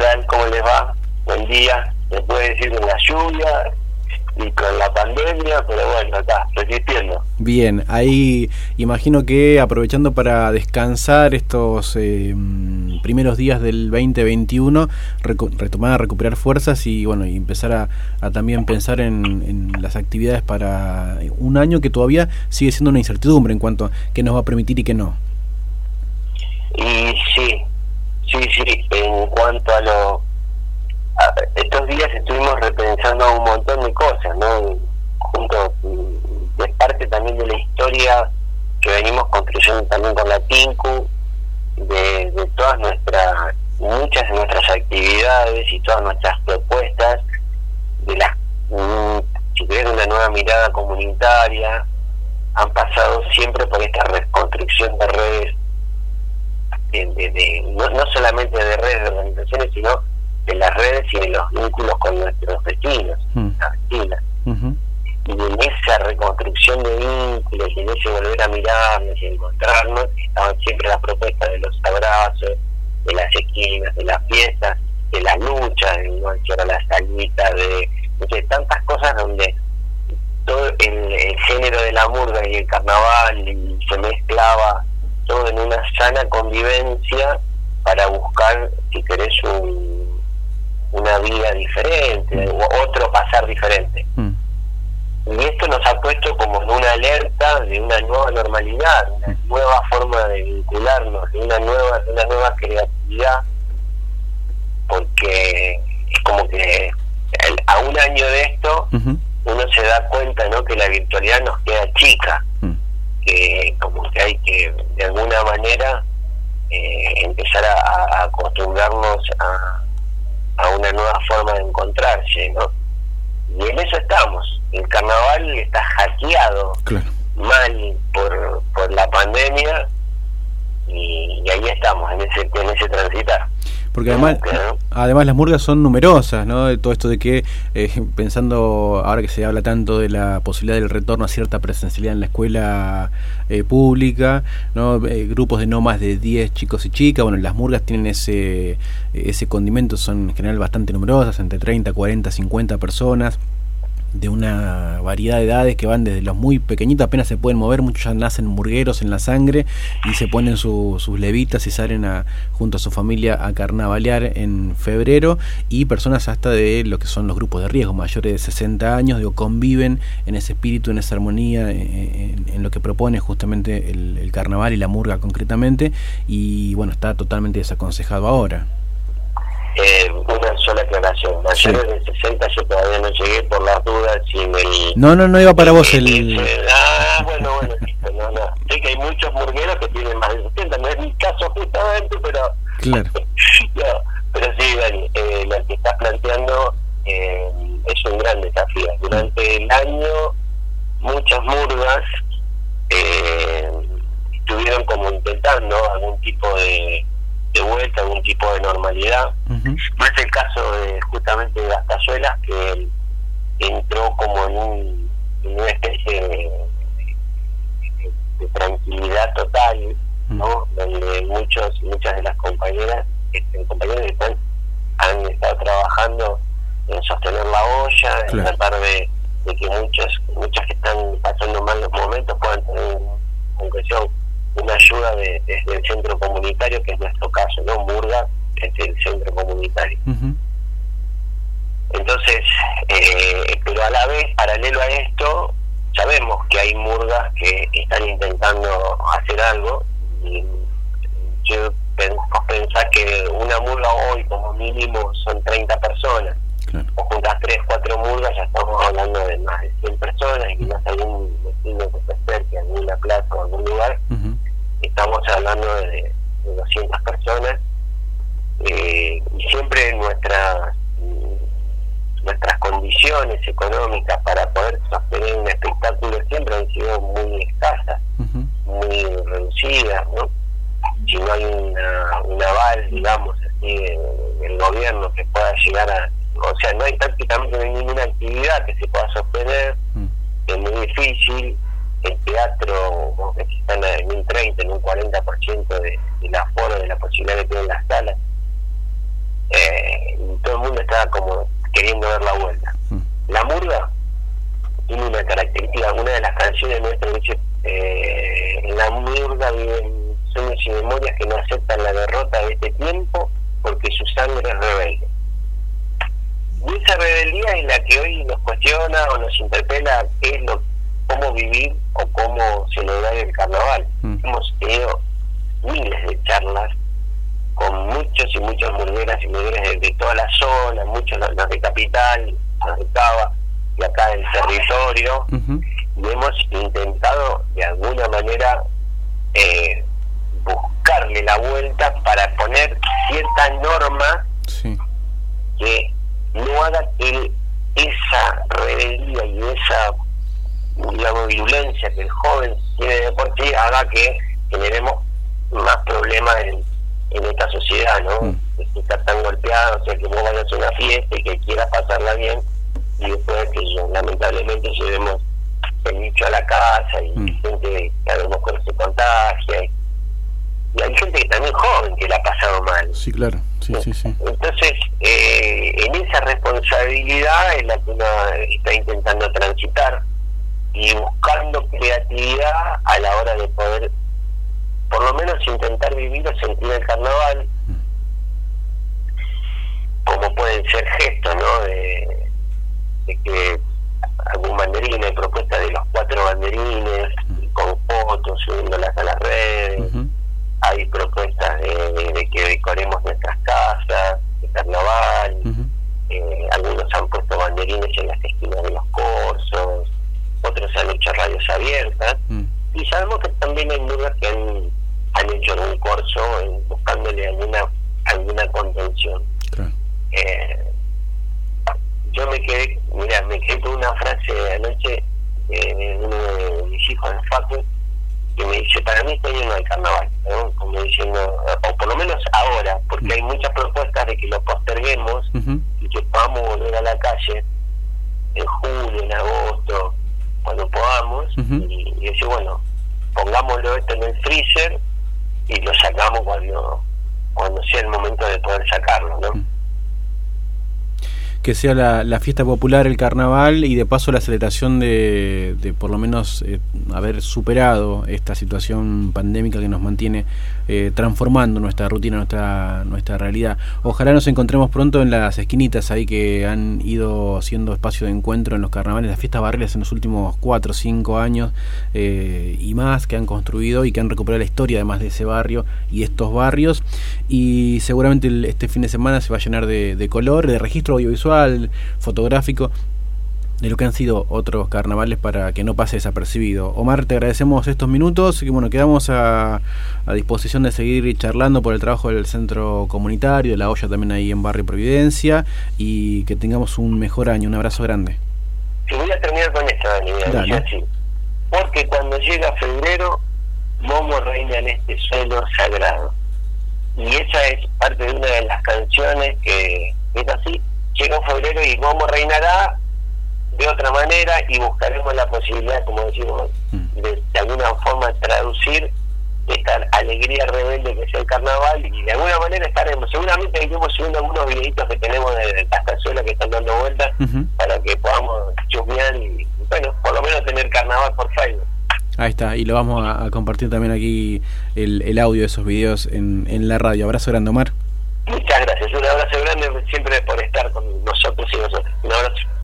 tal? ¿Cómo les va? Buen día. Me puede decir con la lluvia y con la pandemia, pero bueno, acá, resistiendo. Bien, ahí imagino que aprovechando para descansar estos eh, primeros días del 2021, retomar a recuperar fuerzas y bueno, y empezar a, también pensar en, las actividades para un año que todavía sigue siendo una incertidumbre en cuanto a qué nos va a permitir y qué no. Y sí, sí, sí, cuanto a lo... estos días estuvimos repensando un montón de cosas, ¿no? Junto, mm, es parte también de la historia que venimos construyendo también con la TINCU, de, todas nuestras, muchas de nuestras actividades y todas nuestras propuestas, de las, mm, si querés, una nueva mirada comunitaria, han pasado siempre por esta reconstrucción de redes de, no, solamente de redes de organizaciones, sino de las redes y de los vínculos con nuestros vecinos, mm. vecinas. Y en esa reconstrucción de vínculos y en ese volver a mirarnos y encontrarnos, estaban siempre las propuestas de los abrazos, de las esquinas, de las fiestas, de la lucha, de no la salita, de, de tantas cosas donde todo el, el, género de la murga y el carnaval se mezclaba todo en una sana convivencia para buscar, si querés, un, una vida diferente, o otro pasar diferente. Mm. Y esto nos ha puesto como en una alerta de una nueva normalidad, una mm. nueva forma de vincularnos, de una nueva, de una nueva creatividad, porque es como que a un año de esto uno se da cuenta no que la virtualidad nos queda chica que como que hay que de alguna manera eh, empezar a, acostumbrarnos a, a, una nueva forma de encontrarse, ¿no? Y en eso estamos. El carnaval está hackeado mal por, por la pandemia y, y, ahí estamos, en ese, en ese transitar. Porque además, además las murgas son numerosas, ¿no? Todo esto de que, eh, pensando ahora que se habla tanto de la posibilidad del retorno a cierta presencialidad en la escuela eh, pública, ¿no? Eh, grupos de no más de 10 chicos y chicas, bueno, las murgas tienen ese, ese condimento, son en general bastante numerosas, entre 30, 40, 50 personas de una variedad de edades que van desde los muy pequeñitos, apenas se pueden mover, muchos ya nacen murgueros en la sangre y se ponen sus levitas y salen a, junto a su familia a carnavalear en febrero y personas hasta de lo que son los grupos de riesgo, mayores de 60 años, digo, conviven en ese espíritu, en esa armonía, en, lo que propone justamente el, el carnaval y la murga concretamente y bueno, está totalmente desaconsejado ahora. Eh, aclaración. Mayores de 60 yo todavía no llegué por las dudas sin el... No, no, no iba para vos el... ah, bueno, bueno, no, no. Sé que hay muchos murgueros que tienen más de 60, no es mi caso justamente, pero... Claro. pero sí, Dani, eh, lo que estás planteando eh, es un gran desafío. Durante el año muchas murgas eh, estuvieron como intentando algún tipo de de vuelta algún tipo de normalidad. No es el caso de justamente de Gastazuelas, que entró como en, un, una especie de, tranquilidad total, ¿no? Donde muchos muchas de las compañeras, este, compañeros están, han estado trabajando en sostener la olla, en tratar de, que muchos muchas que están pasando malos momentos puedan tener concreción una ayuda de, desde el centro comunitario, que es nuestro caso, ¿no? Murga es el centro comunitario. Entonces, eh, pero a la vez, paralelo a esto, sabemos que hay murgas que están intentando hacer algo. Y yo pensar que una murga hoy, como mínimo, son 30 personas. O juntas 3, 4 murgas, ya estamos hablando de más de 100 personas y quizás algún vecino que se acerque a alguna plaza o algún lugar estamos hablando de, 200 personas eh, y siempre nuestras nuestras condiciones económicas para poder sostener un espectáculo siempre han sido muy escasas, muy reducidas, ¿no? Si no hay una, un aval, digamos, así, del gobierno que pueda llegar a... O sea, no hay prácticamente ninguna actividad que se pueda sostener, es muy difícil, el teatro están en un 30, en un 40% de, del aforo, de la posibilidad que tienen las salas. Eh, dar la vuelta. La murga tiene una característica, una de las canciones nuestras dice, eh, la murga viven sueños y memorias que no aceptan la derrota de este tiempo porque su sangre es rebelde. Y esa rebeldía es la que hoy nos cuestiona o nos interpela qué es lo, cómo vivir o cómo celebrar el carnaval. Mm. Hemos tenido miles de charlas con muchos y muchas murgueras y murgueras de, toda la zona, muchos los, de Capital, Cava y acá del territorio, y hemos intentado de alguna manera eh, buscarle la vuelta para poner cierta norma que no haga que esa rebeldía y esa digamos, violencia que el joven tiene de por sí haga que generemos más problemas en, en esta sociedad, ¿no? Mm. Que está tan golpeado, o sea, que vos vayas a una fiesta y que quieras pasarla bien, y después que lamentablemente llevemos el nicho a la casa y mm. gente que a lo mejor se contagia. Y hay gente que también joven que la ha pasado mal. Sí, claro. Sí, sí, sí. Entonces, eh, en esa responsabilidad es la que uno está intentando transitar y buscando creatividad a la hora de poder por lo menos intentar vivir o sentir el carnaval como pueden ser gestos, ¿no? De, que algún banderín, hay propuestas de los cuatro banderines con fotos, subiéndolas a las redes, hay propuestas de, que decoremos nuestras casas, de carnaval, eh, algunos han puesto banderines en las esquinas de los cursos, otros han hecho radios abiertas, y sabemos que también hay lugares que han han hecho un corso buscándole alguna alguna contención. Eh, yo me quedé, mira, me quedé con una frase anoche de uno de de Facu que me dice, para mí este año no hay carnaval, como diciendo, o por lo menos ahora, porque hay muchas propuestas de que lo posterguemos y que podamos volver a la calle en julio, en agosto, cuando podamos, y, y decir, bueno, pongámoslo esto en el freezer y lo sacamos cuando cuando sea el momento de poder sacarlo, ¿no? Que sea la, fiesta popular, el carnaval y de paso la celebración de, de por lo menos eh, haber superado esta situación pandémica que nos mantiene eh, transformando nuestra rutina, nuestra, nuestra realidad. Ojalá nos encontremos pronto en las esquinitas ahí que han ido siendo espacio de encuentro en los carnavales, las fiestas barriales en los últimos cuatro o cinco años eh, y más que han construido y que han recuperado la historia además de ese barrio y estos barrios y seguramente este fin de semana se va a llenar de, de color, de registro audiovisual fotográfico, de lo que han sido otros carnavales para que no pase desapercibido. Omar, te agradecemos estos minutos y bueno, quedamos a, disposición de seguir charlando por el trabajo del centro comunitario, de la olla también ahí en Barrio Providencia y que tengamos un mejor año. Un abrazo grande. Voy a terminar con esto, Dani. Porque cuando llega febrero, Momo reina en este suelo sagrado. Y esa es parte de una de las canciones que es así, llega en febrero y cómo reinará de otra manera y buscaremos la posibilidad, como decimos, mm. de, alguna forma traducir esta alegría rebelde que es el carnaval y de alguna manera estaremos, seguramente iremos subiendo algunos videitos que tenemos de las cazuelas que están dando vueltas para que podamos chusmear y bueno, por lo menos tener carnaval por Facebook. Ahí está, y lo vamos a, compartir también aquí el, el, audio de esos videos en, en la radio. Abrazo grande, Omar.